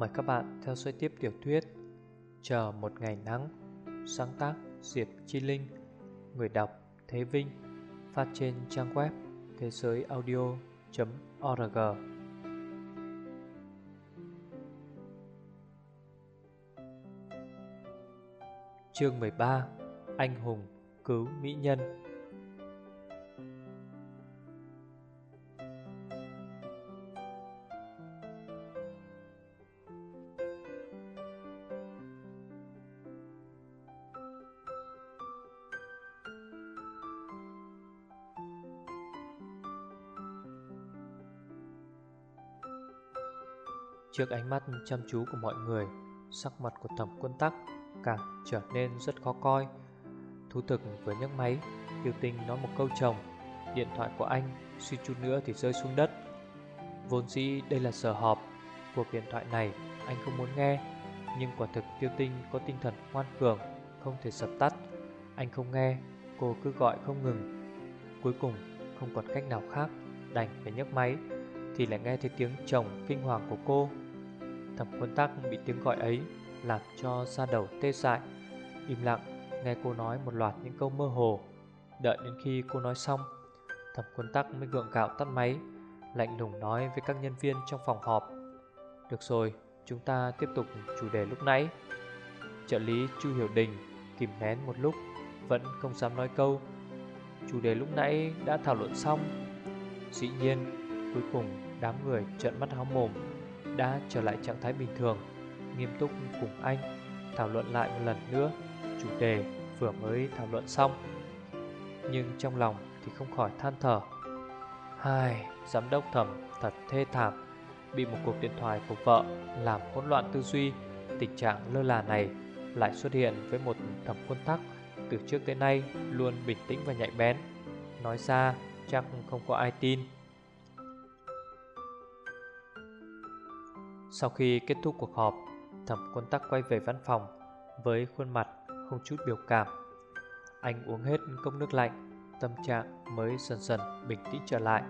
Mời các bạn theo dõi tiếp tiểu thuyết Chờ một ngày nắng, Sáng tác Diệp Chi Linh, Người đọc Thế Vinh, Phát trên trang web thế giới audio.org Chương 13 Anh hùng cứu mỹ nhân. Trước ánh mắt chăm chú của mọi người, Sắc mặt của thẩm quân tắc Càng trở nên rất khó coi. Thú thực vừa nhấc máy Tiêu tinh nói một câu chồng, Điện thoại của anh suy chút nữa thì rơi xuống đất. Vốn dĩ đây là sở họp Cuộc điện thoại này, anh không muốn nghe, Nhưng quả thực tiêu tinh có tinh thần ngoan cường, Không thể sập tắt. Anh không nghe, Cô cứ gọi không ngừng. Cuối cùng, không còn cách nào khác, Đành phải nhấc máy, Thì lại nghe thấy tiếng chồng kinh hoàng của cô. Thẩm quân tắc bị tiếng gọi ấy Làm cho da đầu tê dại. Im lặng, nghe cô nói một loạt những câu mơ hồ. Đợi đến khi cô nói xong Thẩm quân tắc mới gượng gạo tắt máy, Lạnh lùng nói với các nhân viên trong phòng họp. Được rồi, Chúng ta tiếp tục chủ đề lúc nãy. Trợ lý Chu Hiểu Đình Kìm nén một lúc, Vẫn không dám nói câu. Chủ đề lúc nãy đã thảo luận xong. Dĩ nhiên, Cuối cùng đám người trợn mắt háo mồm đã trở lại trạng thái bình thường, nghiêm túc cùng anh thảo luận lại một lần nữa chủ đề vừa mới thảo luận xong. Nhưng trong lòng thì không khỏi than thở. Hai, giám đốc thẩm thật thê thảm, bị một cuộc điện thoại của vợ làm hỗn loạn tư duy, tình trạng lơ là này lại xuất hiện với một thẩm quân tắc từ trước tới nay luôn bình tĩnh và nhạy bén. Nói ra chắc không có ai tin. Sau khi kết thúc cuộc họp, thẩm quân tắc quay về văn phòng với khuôn mặt không chút biểu cảm. Anh uống hết cốc nước lạnh, tâm trạng mới dần dần bình tĩnh trở lại.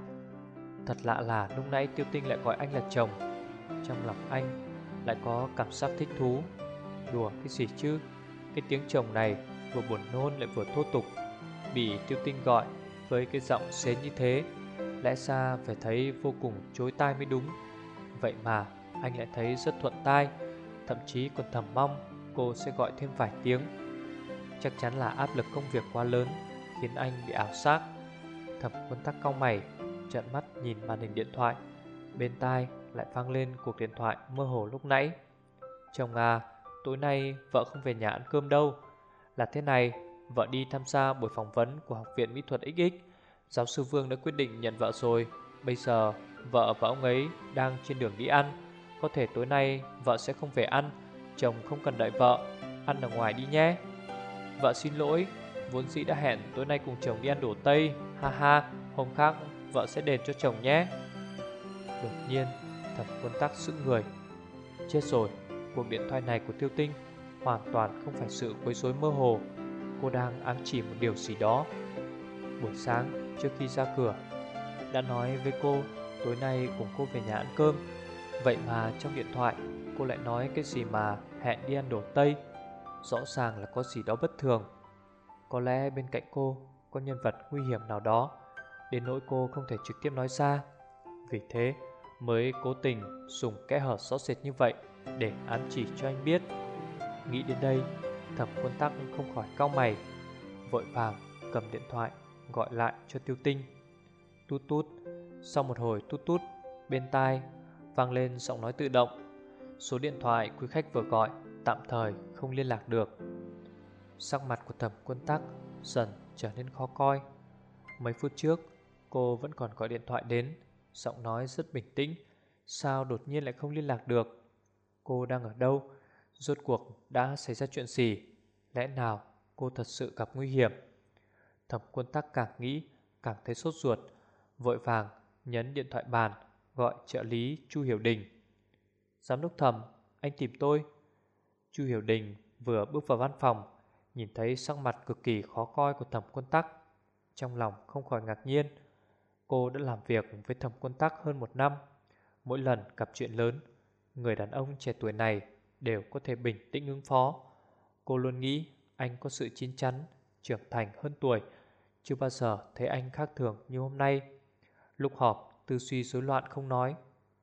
Thật lạ là lúc nãy Tiêu Tinh lại gọi anh là chồng. Trong lòng anh lại có cảm giác thích thú. Đùa cái gì chứ? Cái tiếng chồng này vừa buồn nôn lại vừa thô tục. Bị Tiêu Tinh gọi với cái giọng xến như thế, lẽ ra phải thấy vô cùng chối tai mới đúng. Vậy mà anh lại thấy rất thuận tai, thậm chí còn thầm mong cô sẽ gọi thêm vài tiếng. Chắc chắn là áp lực công việc quá lớn khiến anh bị ảo giác. Thẩm quân tắc cau mày, trợn mắt nhìn màn hình điện thoại. Bên tai lại vang lên cuộc điện thoại mơ hồ lúc nãy. Chồng à, tối nay vợ không về nhà ăn cơm đâu. Là thế này, vợ đi tham gia buổi phỏng vấn của Học viện Mỹ thuật XX. Giáo sư Vương đã quyết định nhận vợ rồi. Bây giờ, vợ và ông ấy đang trên đường đi ăn. Có thể tối nay vợ sẽ không về ăn, Chồng không cần đợi vợ. Ăn ở ngoài đi nhé. Vợ xin lỗi, Vốn dĩ đã hẹn tối nay cùng chồng đi ăn đổ Tây. Ha ha, Hôm khác vợ sẽ đền cho chồng nhé. Đột nhiên Thẩm quân tắc sự người. Chết rồi, Cuộc điện thoại này của tiêu tinh Hoàn toàn không phải sự quấy rối mơ hồ. Cô đang ám chỉ một điều gì đó. Buổi sáng, trước khi ra cửa, Đã nói với cô, Tối nay cùng cô về nhà ăn cơm. Vậy mà trong điện thoại, cô lại nói cái gì mà hẹn đi ăn đồ Tây? Rõ ràng là có gì đó bất thường. Có lẽ bên cạnh cô, có nhân vật nguy hiểm nào đó, Đến nỗi cô không thể trực tiếp nói ra. Vì thế, mới cố tình dùng kẽ hở rõ rệt như vậy Để ám chỉ cho anh biết. Nghĩ đến đây, Thẩm quân tắc không khỏi cau mày, Vội vàng cầm điện thoại Gọi lại cho tiêu tinh. Tút tút, Sau một hồi tút tút, Bên tai vang lên giọng nói tự động. Số điện thoại quý khách vừa gọi tạm thời không liên lạc được. Sắc mặt của thẩm quân tắc dần trở nên khó coi. Mấy phút trước, cô vẫn còn gọi điện thoại đến, giọng nói rất bình tĩnh. Sao đột nhiên lại không liên lạc được? Cô đang ở đâu? Rốt cuộc đã xảy ra chuyện gì? Lẽ nào cô thật sự gặp nguy hiểm? Thẩm quân tắc càng nghĩ, càng thấy sốt ruột, vội vàng nhấn điện thoại bàn gọi trợ lý Chu Hiểu Đình. Giám đốc thẩm, anh tìm tôi. Chu Hiểu Đình vừa bước vào văn phòng, nhìn thấy sắc mặt cực kỳ khó coi của thẩm quân tắc. Trong lòng không khỏi ngạc nhiên. Cô đã làm việc với thẩm quân tắc hơn một năm. Mỗi lần gặp chuyện lớn, Người đàn ông trẻ tuổi này đều có thể bình tĩnh ứng phó. Cô luôn nghĩ anh có sự chín chắn, trưởng thành hơn tuổi. Chưa bao giờ thấy anh khác thường như hôm nay. Lúc họp, tư suy rối loạn không nói.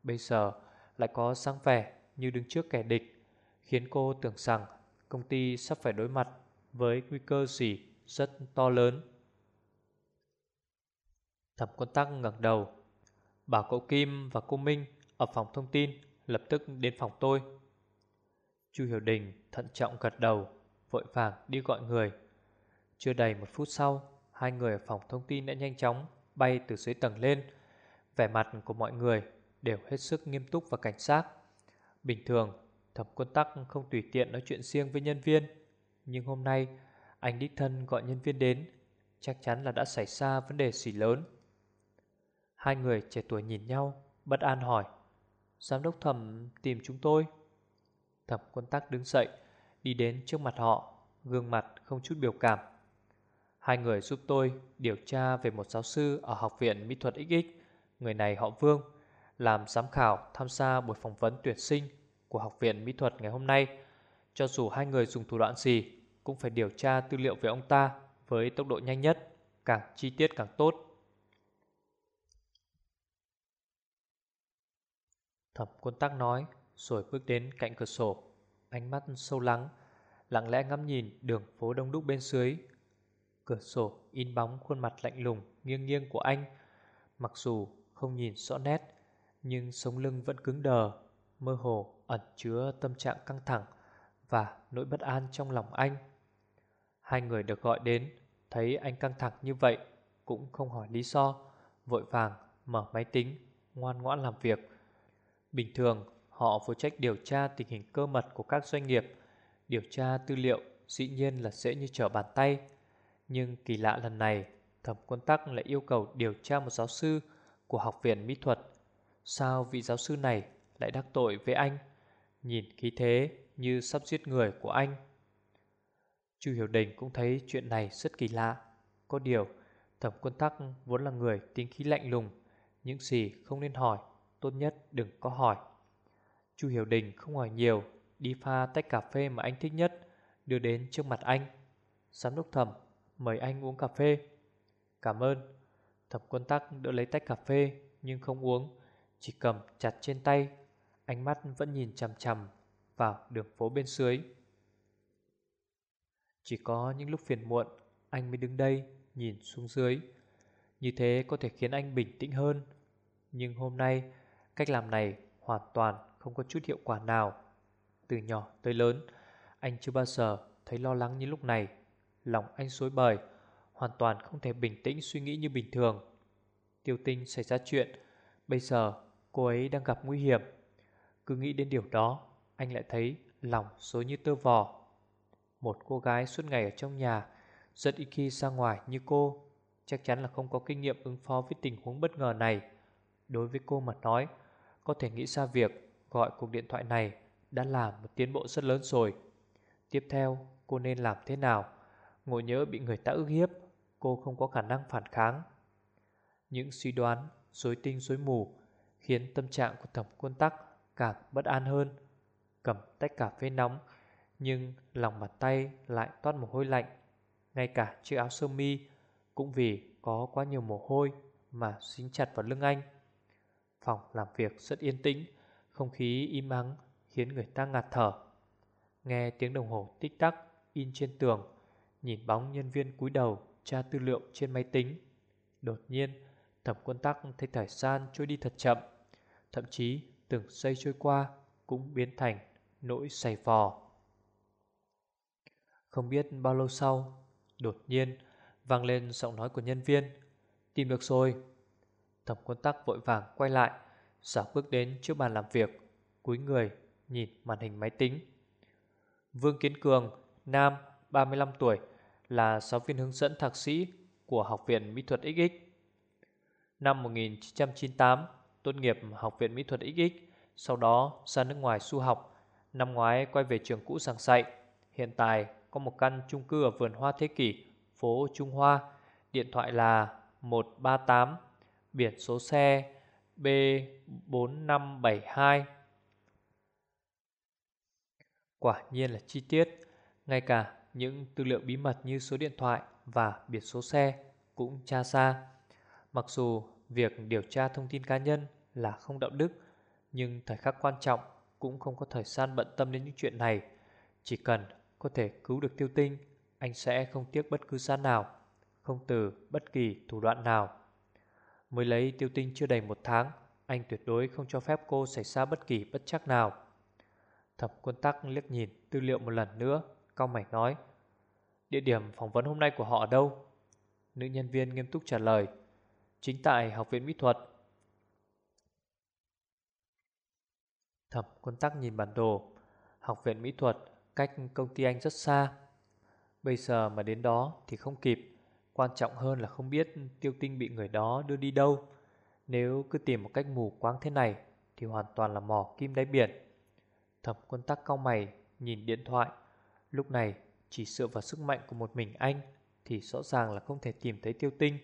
Bây giờ lại có sáng vẻ như đứng trước kẻ địch, khiến cô tưởng rằng công ty sắp phải đối mặt với nguy cơ gì rất to lớn. Thẩm quân tắc ngẩng đầu, bảo cậu Kim và cô Minh ở phòng thông tin lập tức đến phòng tôi. Chu Hiểu Đình thận trọng gật đầu, vội vàng đi gọi người. Chưa đầy một phút sau, hai người ở phòng thông tin đã nhanh chóng bay từ dưới tầng lên. Vẻ mặt của mọi người đều hết sức nghiêm túc và cảnh giác. Bình thường, thẩm quân tắc không tùy tiện nói chuyện riêng với nhân viên. Nhưng hôm nay, anh đích thân gọi nhân viên đến, chắc chắn là đã xảy ra vấn đề gì lớn. Hai người trẻ tuổi nhìn nhau, bất an hỏi. Giám đốc thẩm tìm chúng tôi. Thẩm quân tắc đứng dậy, đi đến trước mặt họ, gương mặt không chút biểu cảm. Hai người giúp tôi điều tra về một giáo sư ở Học viện Mỹ thuật XX. Người này họ Vương, làm giám khảo tham gia buổi phỏng vấn tuyển sinh của Học viện Mỹ thuật ngày hôm nay. Cho dù hai người dùng thủ đoạn gì, cũng phải điều tra tư liệu về ông ta với tốc độ nhanh nhất, càng chi tiết càng tốt. Thẩm quân tắc nói, rồi bước đến cạnh cửa sổ, ánh mắt sâu lắng, lặng lẽ ngắm nhìn đường phố đông đúc bên dưới. Cửa sổ in bóng khuôn mặt lạnh lùng nghiêng nghiêng của anh, mặc dù không nhìn rõ nét, nhưng sống lưng vẫn cứng đờ, mơ hồ ẩn chứa tâm trạng căng thẳng và nỗi bất an trong lòng anh. Hai người được gọi đến, thấy anh căng thẳng như vậy, cũng không hỏi lý do, vội vàng mở máy tính, ngoan ngoãn làm việc. Bình thường, họ phụ trách điều tra tình hình cơ mật của các doanh nghiệp, điều tra tư liệu dĩ nhiên là dễ như trở bàn tay. Nhưng kỳ lạ lần này, thẩm quân tắc lại yêu cầu điều tra một giáo sư của Học viện Mỹ thuật. Sao vị giáo sư này lại đắc tội với anh? Nhìn khí thế như sắp giết người của anh. Chu Hiểu Đình cũng thấy chuyện này rất kỳ lạ. Có điều, thẩm quân tắc vốn là người tính khí lạnh lùng, những gì không nên hỏi, tốt nhất đừng có hỏi. Chu Hiểu Đình không hỏi nhiều, đi pha tách cà phê mà anh thích nhất, đưa đến trước mặt anh. Giám đốc thẩm, mời anh uống cà phê. Cảm ơn. Thẩm quân tắc đỡ lấy tách cà phê, nhưng không uống, chỉ cầm chặt trên tay. Ánh mắt vẫn nhìn chằm chằm vào đường phố bên dưới. Chỉ có những lúc phiền muộn, anh mới đứng đây, nhìn xuống dưới. Như thế có thể khiến anh bình tĩnh hơn. Nhưng hôm nay, cách làm này hoàn toàn không có chút hiệu quả nào. Từ nhỏ tới lớn, anh chưa bao giờ thấy lo lắng như lúc này. Lòng anh xối bời, hoàn toàn không thể bình tĩnh suy nghĩ như bình thường. Tiêu tinh xảy ra chuyện, bây giờ cô ấy đang gặp nguy hiểm. Cứ nghĩ đến điều đó, anh lại thấy lòng xối như tơ vò. Một cô gái suốt ngày ở trong nhà, rất ít khi ra ngoài như cô, chắc chắn là không có kinh nghiệm ứng phó với tình huống bất ngờ này. Đối với cô mà nói, có thể nghĩ ra việc gọi cuộc điện thoại này đã là một tiến bộ rất lớn rồi. Tiếp theo, cô nên làm thế nào? Ngộ nhớ bị người ta ức hiếp, cô không có khả năng phản kháng. Những suy đoán, dối tinh dối mù khiến tâm trạng của thẩm quân tắc càng bất an hơn. Cầm tách cà phê nóng, nhưng lòng bàn tay lại toát mồ hôi lạnh. Ngay cả chiếc áo sơ mi cũng vì có quá nhiều mồ hôi mà dính chặt vào lưng anh. Phòng làm việc rất yên tĩnh, không khí im ắng khiến người ta ngạt thở. Nghe tiếng đồng hồ tích tắc in trên tường, nhìn bóng nhân viên cúi đầu tra tư liệu trên máy tính. Đột nhiên, thẩm quân tắc thấy thời gian trôi đi thật chậm, thậm chí từng giây trôi qua cũng biến thành nỗi say vò. Không biết bao lâu sau, đột nhiên vang lên giọng nói của nhân viên. Tìm được rồi. Thẩm quân tắc vội vàng quay lại, giả bước đến trước bàn làm việc, cúi người nhìn màn hình máy tính. Vương Kiến Cường, nam, 35 tuổi, là giáo viên hướng dẫn thạc sĩ của Học viện Mỹ thuật XX. Năm 1998, tốt nghiệp Học viện Mỹ thuật XX, sau đó ra nước ngoài du học, năm ngoái quay về trường cũ giảng dạy. Hiện tại có một căn chung cư ở vườn hoa thế kỷ, phố Trung Hoa, điện thoại là 138, biển số xe B4572. Quả nhiên là chi tiết Ngay cả những tư liệu bí mật như số điện thoại và biển số xe cũng tra ra. Mặc dù việc điều tra thông tin cá nhân là không đạo đức, Nhưng thời khắc quan trọng cũng không có thời gian bận tâm đến những chuyện này. Chỉ cần có thể cứu được tiêu tinh, Anh sẽ không tiếc bất cứ giá nào, Không từ bất kỳ thủ đoạn nào. Mới lấy tiêu tinh chưa đầy một tháng, Anh tuyệt đối không cho phép cô xảy ra bất kỳ bất chắc nào. Thẩm quân tắc liếc nhìn tư liệu một lần nữa Cao mày nói, Địa điểm phỏng vấn hôm nay của họ ở đâu? Nữ nhân viên nghiêm túc trả lời, Chính tại học viện mỹ thuật. Thẩm quân tắc nhìn bản đồ, Học viện mỹ thuật, cách công ty anh rất xa. Bây giờ mà đến đó thì không kịp, Quan trọng hơn là không biết tiêu tinh bị người đó đưa đi đâu. Nếu cứ tìm một cách mù quáng thế này Thì hoàn toàn là mò kim đáy biển. Thẩm quân tắc cao mày, Nhìn điện thoại. Lúc này, chỉ dựa vào sức mạnh của một mình anh Thì rõ ràng là không thể tìm thấy tiêu tinh.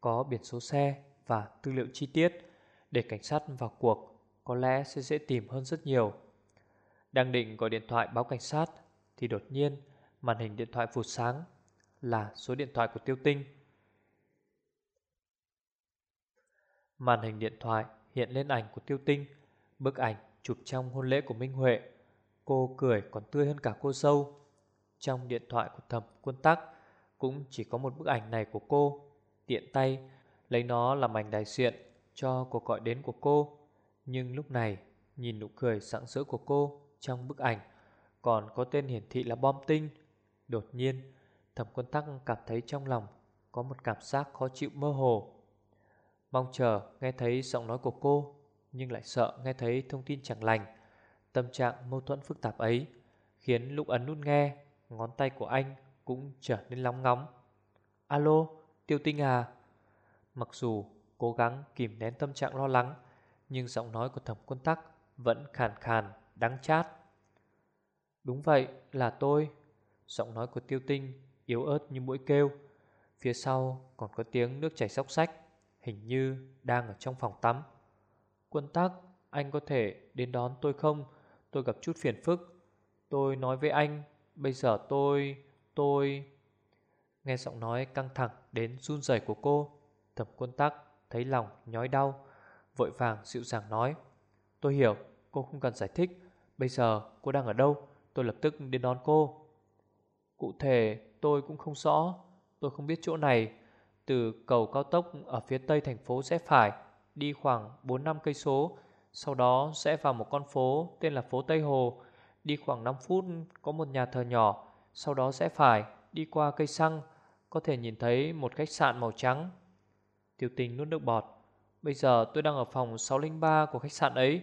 Có biển số xe Và tư liệu chi tiết Để cảnh sát vào cuộc Có lẽ sẽ dễ tìm hơn rất nhiều. Đang định gọi điện thoại báo cảnh sát Thì đột nhiên Màn hình điện thoại vụt sáng Là số điện thoại của tiêu tinh. Màn hình điện thoại hiện lên ảnh của tiêu tinh, Bức ảnh chụp trong hôn lễ của Minh Huệ. Cô cười còn tươi hơn cả cô sâu. Trong điện thoại của thẩm quân tắc, Cũng chỉ có một bức ảnh này của cô, Tiện tay Lấy nó làm ảnh đại diện Cho cuộc gọi đến của cô. Nhưng lúc này, Nhìn nụ cười sẵn sỡ của cô Trong bức ảnh, Còn có tên hiển thị là bom tinh. Đột nhiên, Thẩm quân tắc cảm thấy trong lòng Có một cảm giác khó chịu mơ hồ. Mong chờ nghe thấy giọng nói của cô, nhưng lại sợ nghe thấy thông tin chẳng lành. Tâm trạng mâu thuẫn phức tạp ấy khiến lúc ấn nút nghe, ngón tay của anh cũng trở nên nóng ngóng. Alo, Tiêu Tinh à? Mặc dù cố gắng kìm nén tâm trạng lo lắng, nhưng giọng nói của thẩm quân tắc vẫn khàn khàn, đắng chát. Đúng vậy, là tôi. Giọng nói của Tiêu Tinh yếu ớt như mũi kêu. Phía sau còn có tiếng nước chảy xóc xách, hình như đang ở trong phòng tắm. Quân tắc, anh có thể đến đón tôi không? Tôi gặp chút phiền phức. Tôi nói với anh, bây giờ tôi, tôi... Nghe giọng nói căng thẳng đến run rẩy của cô, thẩm quân tắc thấy lòng nhói đau, vội vàng dịu dàng nói. Tôi hiểu, cô không cần giải thích. Bây giờ cô đang ở đâu? Tôi lập tức đến đón cô. Cụ thể tôi cũng không rõ. Tôi không biết chỗ này. Từ cầu cao tốc ở phía tây thành phố sẽ phải đi khoảng 4-5 cây số, sau đó sẽ vào một con phố tên là phố Tây Hồ, đi khoảng 5 phút có một nhà thờ nhỏ, sau đó sẽ phải đi qua cây xăng, có thể nhìn thấy một khách sạn màu trắng. Tiêu Tình nuốt nước bọt. Bây giờ tôi đang ở phòng 603 của khách sạn ấy,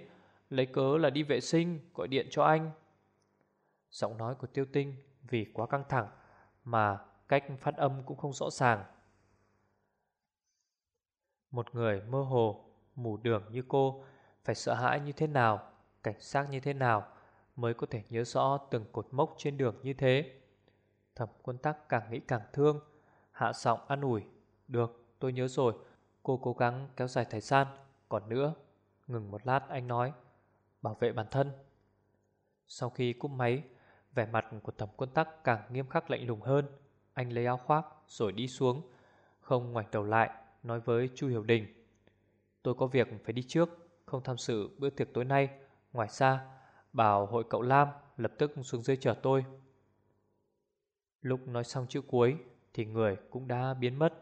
lấy cớ là đi vệ sinh, gọi điện cho anh. Giọng nói của Tiêu Tinh vì quá căng thẳng mà cách phát âm cũng không rõ ràng. Một người mơ hồ, mù đường như cô phải sợ hãi như thế nào, cảnh giác như thế nào mới có thể nhớ rõ từng cột mốc trên đường như thế. Thẩm quân tắc càng nghĩ càng thương, hạ giọng an ủi. Được, tôi nhớ rồi, cô cố gắng kéo dài thời gian. Còn nữa, ngừng một lát anh nói, bảo vệ bản thân. Sau khi cúp máy, vẻ mặt của thẩm quân tắc càng nghiêm khắc lạnh lùng hơn. Anh lấy áo khoác rồi đi xuống, không ngoảnh đầu lại nói với Chu Hiểu Đình Tôi có việc phải đi trước không tham dự bữa tiệc tối nay. Ngoài ra, bảo hội cậu Lam Lập tức xuống dưới chờ tôi. Lúc nói xong chữ cuối Thì người cũng đã biến mất.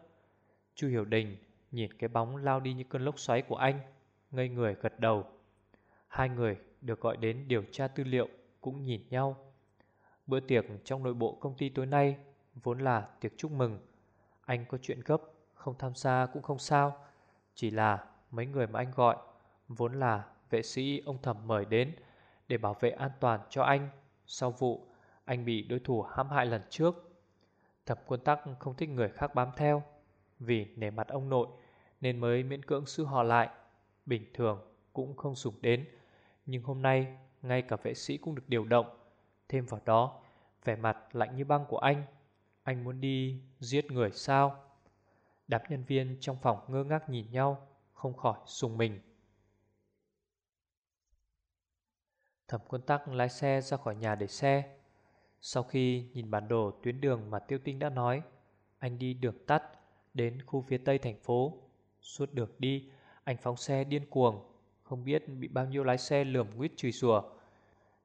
Chu Hiểu Đình nhìn cái bóng lao đi như cơn lốc xoáy của anh, Ngây người gật đầu. Hai người được gọi đến điều tra tư liệu Cũng nhìn nhau. Bữa tiệc trong nội bộ công ty tối nay Vốn là tiệc chúc mừng. Anh có chuyện gấp, không tham gia cũng không sao, Chỉ là mấy người mà anh gọi Vốn là vệ sĩ ông thẩm mời đến Để bảo vệ an toàn cho anh. Sau vụ, anh bị đối thủ hãm hại lần trước. Thẩm quân tắc không thích người khác bám theo, Vì nể mặt ông nội Nên mới miễn cưỡng sư họ lại. Bình thường cũng không dùng đến, Nhưng hôm nay Ngay cả vệ sĩ cũng được điều động. Thêm vào đó, Vẻ mặt lạnh như băng của anh. Anh muốn đi giết người sao? Đám nhân viên trong phòng ngơ ngác nhìn nhau, Không khỏi sùng mình. Thẩm quân tắc lái xe ra khỏi nhà để xe. Sau khi nhìn bản đồ tuyến đường mà tiêu tinh đã nói, Anh đi đường tắt đến khu phía tây thành phố. Suốt đường đi, anh phóng xe điên cuồng, Không biết bị bao nhiêu lái xe lườm nguyết chửi rủa.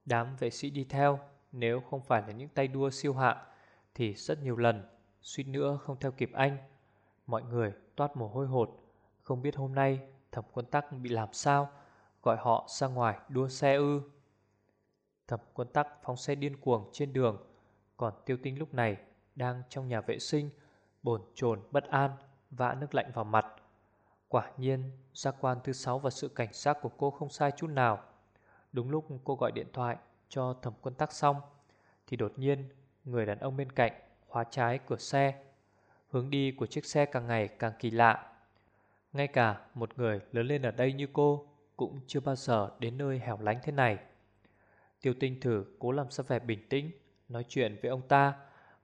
Đám vệ sĩ đi theo, Nếu không phải là những tay đua siêu hạng, Thì rất nhiều lần, Suýt nữa không theo kịp anh. Mọi người toát mồ hôi hột, Không biết hôm nay thẩm quân tắc bị làm sao, Gọi họ ra ngoài đua xe ư. Thẩm quân tắc phóng xe điên cuồng trên đường. Còn tiêu tinh lúc này Đang trong nhà vệ sinh, Bồn chồn bất an, Vã nước lạnh vào mặt. Quả nhiên giác quan thứ sáu và sự cảnh giác của cô không sai chút nào. Đúng lúc cô gọi điện thoại cho thẩm quân tắc xong, Thì đột nhiên người đàn ông bên cạnh khóa trái cửa xe. Hướng đi của chiếc xe càng ngày càng kỳ lạ. Ngay cả một người lớn lên ở đây như cô Cũng chưa bao giờ đến nơi hẻo lánh thế này. Tiêu tinh thử cố làm sao vẻ bình tĩnh, Nói chuyện với ông ta.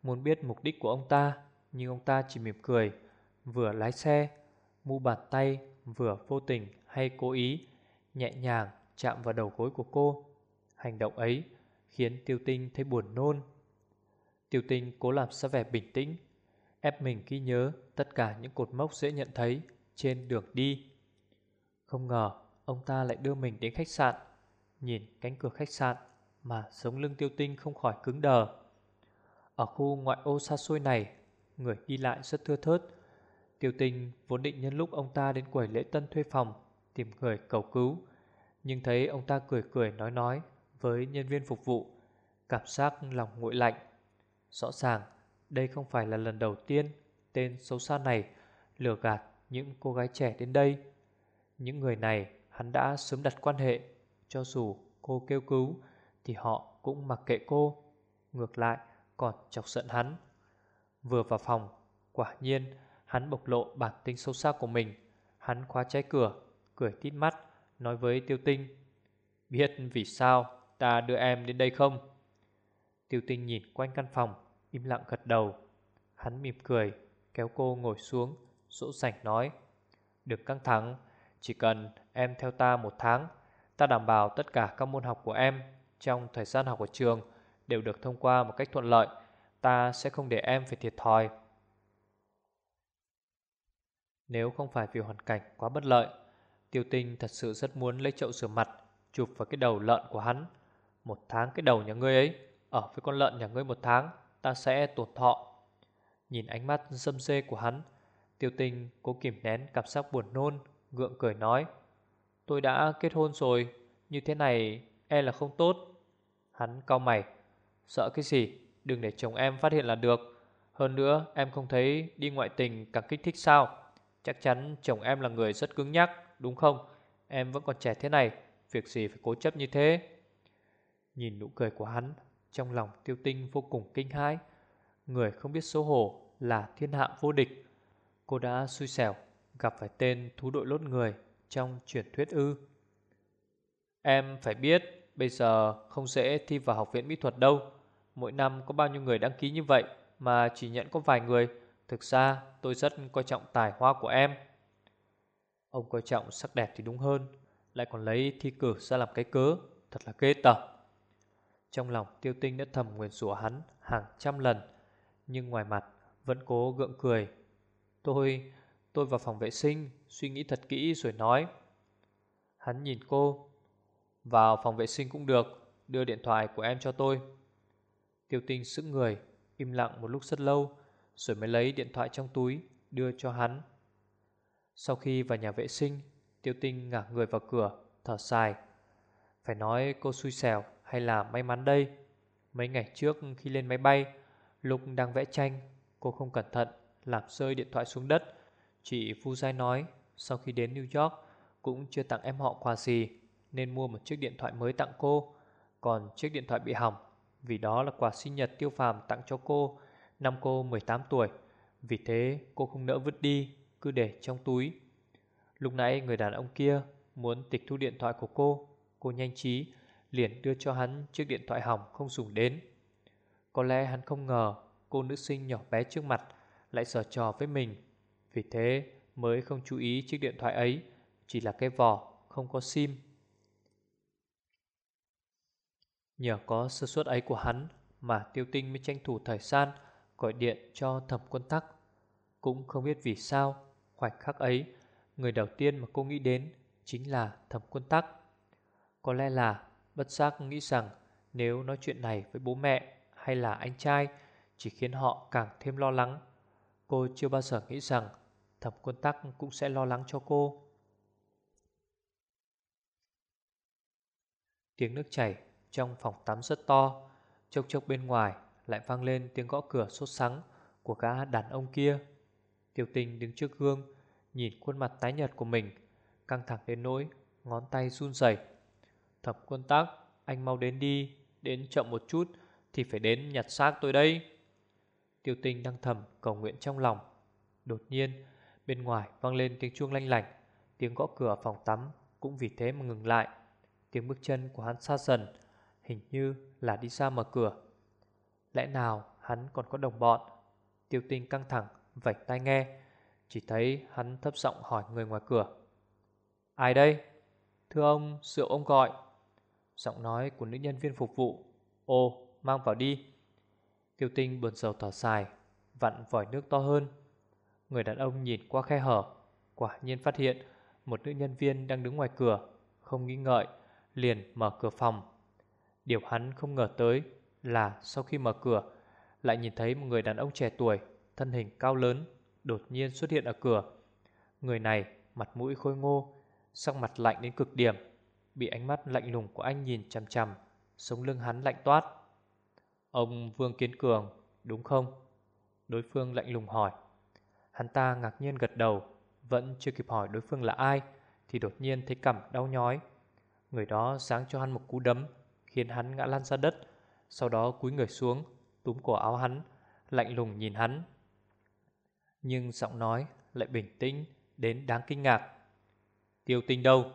Muốn biết mục đích của ông ta, Nhưng ông ta chỉ mỉm cười, Vừa lái xe, Mu bàn tay, vừa vô tình hay cố ý, Nhẹ nhàng chạm vào đầu gối của cô. Hành động ấy khiến tiêu tinh thấy buồn nôn. Tiêu tinh cố làm sao vẻ bình tĩnh, Ép mình ghi nhớ tất cả những cột mốc dễ nhận thấy trên đường đi. Không ngờ ông ta lại đưa mình đến khách sạn. Nhìn cánh cửa khách sạn mà sống lưng tiêu tinh không khỏi cứng đờ. Ở khu ngoại ô xa xôi này, Người đi lại rất thưa thớt. Tiêu tinh vốn định nhân lúc ông ta đến quầy lễ tân thuê phòng Tìm người cầu cứu, Nhưng thấy ông ta cười cười nói nói Với nhân viên phục vụ, Cảm giác lòng nguội lạnh. Rõ ràng, đây không phải là lần đầu tiên Tên xấu xa này lừa gạt những cô gái trẻ đến đây. Những người này hắn đã sớm đặt quan hệ cho dù cô kêu cứu, Thì họ cũng mặc kệ cô, Ngược lại còn chọc giận hắn. Vừa vào phòng, Quả nhiên hắn bộc lộ bản tính sâu xa của mình. Hắn khóa trái cửa, Cười tít mắt, Nói với tiêu tinh, Biết vì sao ta đưa em đến đây không? Tiêu tinh nhìn quanh căn phòng, Im lặng gật đầu. Hắn mỉm cười, Kéo cô ngồi xuống, Dỗ dành nói Đừng căng thẳng, Chỉ cần em theo ta một tháng Ta đảm bảo tất cả các môn học của em Trong thời gian học ở trường Đều được thông qua một cách thuận lợi Ta sẽ không để em phải thiệt thòi Nếu không phải vì hoàn cảnh quá bất lợi Tiêu tinh thật sự rất muốn lấy chậu rửa mặt Chụp vào cái đầu lợn của hắn Một tháng cái đầu nhà ngươi ấy Ở với con lợn nhà ngươi một tháng ta sẽ tổn thọ. Nhìn ánh mắt dâm dê của hắn, tiêu tinh cố kìm nén cảm giác buồn nôn, gượng cười nói. Tôi đã kết hôn rồi, như thế này e là không tốt. Hắn cau mày, sợ cái gì, đừng để chồng em phát hiện là được. Hơn nữa em không thấy đi ngoại tình càng kích thích sao. Chắc chắn chồng em là người rất cứng nhắc, đúng không? Em vẫn còn trẻ thế này, việc gì phải cố chấp như thế. Nhìn nụ cười của hắn, trong lòng tiêu tinh vô cùng kinh hãi Người không biết xấu hổ là thiên hạ vô địch Cô đã xui xẻo gặp phải tên thú đội lốt người trong truyền thuyết ư? Em phải biết bây giờ không dễ thi vào học viện mỹ thuật đâu. Mỗi năm có bao nhiêu người đăng ký như vậy mà chỉ nhận có vài người. Thực ra tôi rất coi trọng tài hoa của em. Ông coi trọng sắc đẹp thì đúng hơn Lại còn lấy thi cử ra làm cái cớ. Thật là ghê tởm. Trong lòng tiêu tinh đã thầm nguyền rủa hắn hàng trăm lần Nhưng ngoài mặt vẫn cố gượng cười. Tôi, tôi vào phòng vệ sinh Suy nghĩ thật kỹ rồi nói Hắn nhìn cô Vào phòng vệ sinh cũng được Đưa điện thoại của em cho tôi Tiêu tinh sững người Im lặng một lúc rất lâu Rồi mới lấy điện thoại trong túi Đưa cho hắn Sau khi vào nhà vệ sinh Tiêu tinh ngả người vào cửa Thở dài Phải nói cô xui xẻo hay là may mắn đây? Mấy ngày trước khi lên máy bay, lúc đang vẽ tranh, cô không cẩn thận làm rơi điện thoại xuống đất. Chị Phu Giai nói sau khi đến New York cũng chưa tặng em họ quà gì nên mua một chiếc điện thoại mới tặng cô. Còn chiếc điện thoại bị hỏng vì đó là quà sinh nhật tiêu phàm tặng cho cô năm cô 18 tuổi. Vì thế cô không nỡ vứt đi, cứ để trong túi. Lúc nãy người đàn ông kia muốn tịch thu điện thoại của cô, cô nhanh trí liền đưa cho hắn chiếc điện thoại hỏng không dùng đến. Có lẽ hắn không ngờ cô nữ sinh nhỏ bé trước mặt lại sở trò với mình. Vì thế mới không chú ý chiếc điện thoại ấy chỉ là cái vỏ không có sim. Nhờ có sơ suất ấy của hắn mà tiêu tinh mới tranh thủ thời gian gọi điện cho thẩm quân tắc. Cũng không biết vì sao, khoảnh khắc ấy, người đầu tiên mà cô nghĩ đến chính là thẩm quân tắc. Có lẽ là bất giác nghĩ rằng nếu nói chuyện này với bố mẹ hay là anh trai chỉ khiến họ càng thêm lo lắng. Cô chưa bao giờ nghĩ rằng thẩm quân tắc cũng sẽ lo lắng cho cô. Tiếng nước chảy trong phòng tắm rất to, chốc chốc bên ngoài lại vang lên tiếng gõ cửa sốt sắng của gã đàn ông kia. Tiểu tình đứng trước gương, nhìn khuôn mặt tái nhợt của mình, căng thẳng đến nỗi ngón tay run rẩy. Thập quân Tắc, anh mau đến đi, đến chậm một chút thì phải đến nhặt xác tôi đây. Tiêu tinh đang thầm cầu nguyện trong lòng. Đột nhiên, bên ngoài vang lên tiếng chuông lanh lảnh, tiếng gõ cửa phòng tắm cũng vì thế mà ngừng lại. Tiếng bước chân của hắn xa dần, hình như là đi ra mở cửa. Lẽ nào hắn còn có đồng bọn? Tiêu tinh căng thẳng, vạch tai nghe, chỉ thấy hắn thấp giọng hỏi người ngoài cửa. Ai đây? Thưa ông, rượu ông gọi. Giọng nói của nữ nhân viên phục vụ. ô mang vào đi. Tiêu tinh buồn rầu thở dài, vặn vòi nước to hơn. Người đàn ông nhìn qua khe hở, quả nhiên phát hiện một nữ nhân viên đang đứng ngoài cửa, không nghĩ ngợi, liền mở cửa phòng. Điều hắn không ngờ tới là sau khi mở cửa, lại nhìn thấy một người đàn ông trẻ tuổi, thân hình cao lớn, đột nhiên xuất hiện ở cửa. Người này mặt mũi khôi ngô, sắc mặt lạnh đến cực điểm, bị ánh mắt lạnh lùng của anh nhìn chằm chằm, sống lưng hắn lạnh toát. Ông Vương Kiến Cường, đúng không? Đối phương lạnh lùng hỏi. Hắn ta ngạc nhiên gật đầu, vẫn chưa kịp hỏi đối phương là ai, thì đột nhiên thấy cằm đau nhói. Người đó sáng cho hắn một cú đấm, khiến hắn ngã lăn ra đất, sau đó cúi người xuống, túm cổ áo hắn, lạnh lùng nhìn hắn. Nhưng giọng nói lại bình tĩnh đến đáng kinh ngạc. Tiêu tinh đâu?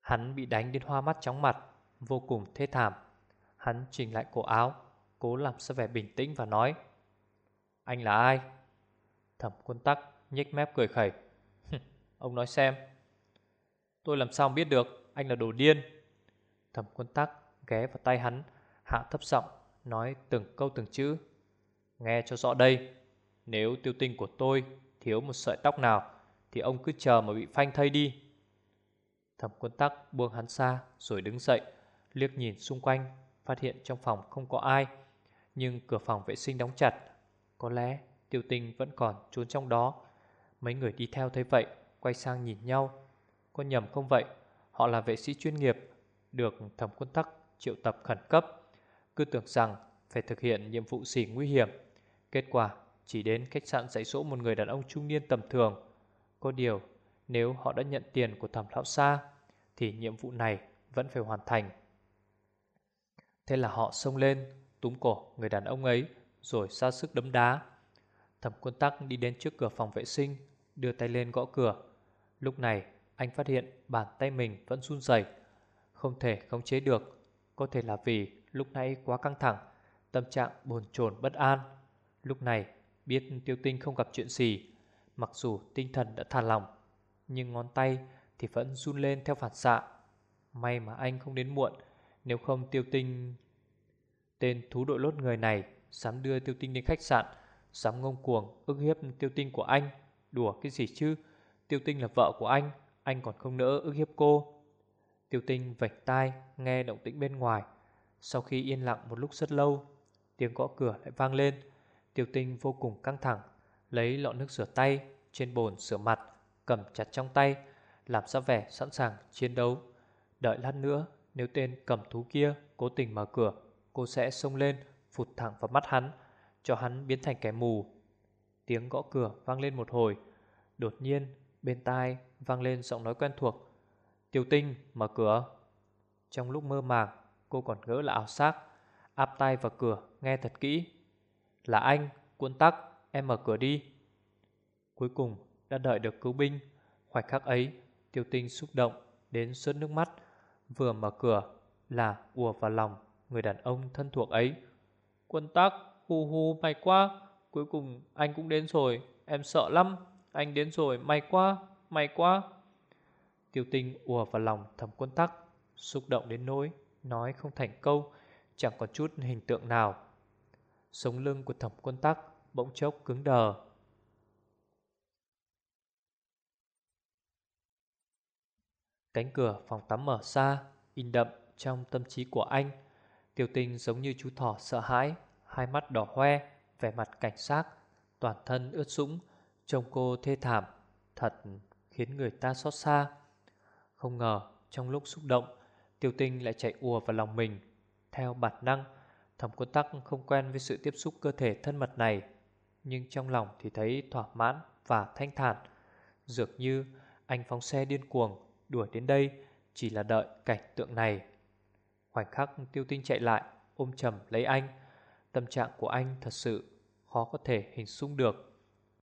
Hắn bị đánh đến hoa mắt chóng mặt, vô cùng thê thảm. Hắn chỉnh lại cổ áo, cố làm ra vẻ bình tĩnh và nói Anh là ai? Thẩm quân tắc, nhếch mép cười khẩy. Ông nói xem. Tôi làm sao biết được, anh là đồ điên. Thẩm quân tắc ghé vào tay hắn, Hạ thấp giọng Nói từng câu từng chữ. Nghe cho rõ đây, Nếu tiêu tinh của tôi thiếu một sợi tóc nào, Thì ông cứ chờ mà bị phanh thây đi. Thẩm quân tắc buông hắn xa Rồi đứng dậy, Liếc nhìn xung quanh, Phát hiện trong phòng không có ai, Nhưng cửa phòng vệ sinh đóng chặt. Có lẽ tiêu tinh vẫn còn trốn trong đó. Mấy người đi theo thấy vậy, Quay sang nhìn nhau. Có nhầm không vậy? Họ là vệ sĩ chuyên nghiệp, Được thẩm quân tắc triệu tập khẩn cấp. Cứ tưởng rằng phải thực hiện nhiệm vụ xỉ nguy hiểm. Kết quả, chỉ đến khách sạn dạy dỗ một người đàn ông trung niên tầm thường. Có điều, nếu họ đã nhận tiền của thẩm lão xa Thì nhiệm vụ này vẫn phải hoàn thành. Thế là họ xông lên, Túm cổ người đàn ông ấy, Rồi ra sức đấm đá. Thẩm quân tắc đi đến trước cửa phòng vệ sinh Đưa tay lên gõ cửa. Lúc này anh phát hiện bàn tay mình vẫn run rẩy, Không thể khống chế được. Có thể là vì lúc nãy quá căng thẳng Tâm trạng bồn chồn bất an. Lúc này biết tiêu tinh không gặp chuyện gì Mặc dù tinh thần đã thả lòng Nhưng ngón tay thì vẫn run lên theo phản xạ. May mà anh không đến muộn Nếu không tiêu tinh Tên thú đội lốt người này Dám đưa tiêu tinh đến khách sạn Dám ngông cuồng, ức hiếp tiêu tinh của anh. Đùa cái gì chứ? Tiêu tinh là vợ của anh Anh còn không nỡ ức hiếp cô. Tiêu tinh vạch tai, nghe động tĩnh bên ngoài. Sau khi yên lặng một lúc rất lâu, Tiếng gõ cửa lại vang lên. Tiêu tinh vô cùng căng thẳng, Lấy lọ nước rửa tay, Trên bồn rửa mặt, Cầm chặt trong tay, Làm ra vẻ sẵn sàng chiến đấu. Đợi lát nữa, nếu tên cầm thú kia Cố tình mở cửa, Cô sẽ xông lên, phụt thẳng vào mắt hắn. Cho hắn biến thành kẻ mù. Tiếng gõ cửa vang lên một hồi. Đột nhiên bên tai vang lên giọng nói quen thuộc. Tiểu tinh mở cửa. Trong lúc mơ màng Cô còn ngỡ là ảo giác Áp tay vào cửa nghe thật kỹ. Là anh, quân tắc Em mở cửa đi. Cuối cùng đã đợi được cứu binh. Khoảnh khắc ấy Tiêu tinh xúc động đến rớt nước mắt. Vừa mở cửa là ùa vào lòng Người đàn ông thân thuộc ấy. Quân tắc, hù hù may quá. Cuối cùng anh cũng đến rồi. Em sợ lắm. Anh đến rồi, may quá, may quá. Tiểu tình ùa vào lòng thầm quân tắc Xúc động đến nỗi nói không thành câu, chẳng có chút hình tượng nào. Sống lưng của thẩm quân tắc bỗng chốc cứng đờ. Cánh cửa phòng tắm mở xa, in đậm trong tâm trí của anh. tiểu tình giống như chú thỏ sợ hãi, hai mắt đỏ hoe, vẻ mặt cảnh sát, toàn thân ướt sũng, trông cô thê thảm, thật khiến người ta xót xa. Không ngờ, trong lúc xúc động, tiêu tinh lại chạy ùa vào lòng mình. Theo bản năng, thẩm quân tắc không quen với sự tiếp xúc cơ thể thân mật này, nhưng trong lòng thì thấy thỏa mãn và thanh thản. Dường như anh phóng xe điên cuồng, đuổi đến đây chỉ là đợi cảnh tượng này. Khoảnh khắc tiêu tinh chạy lại, ôm chầm lấy anh, tâm trạng của anh thật sự khó có thể hình dung được.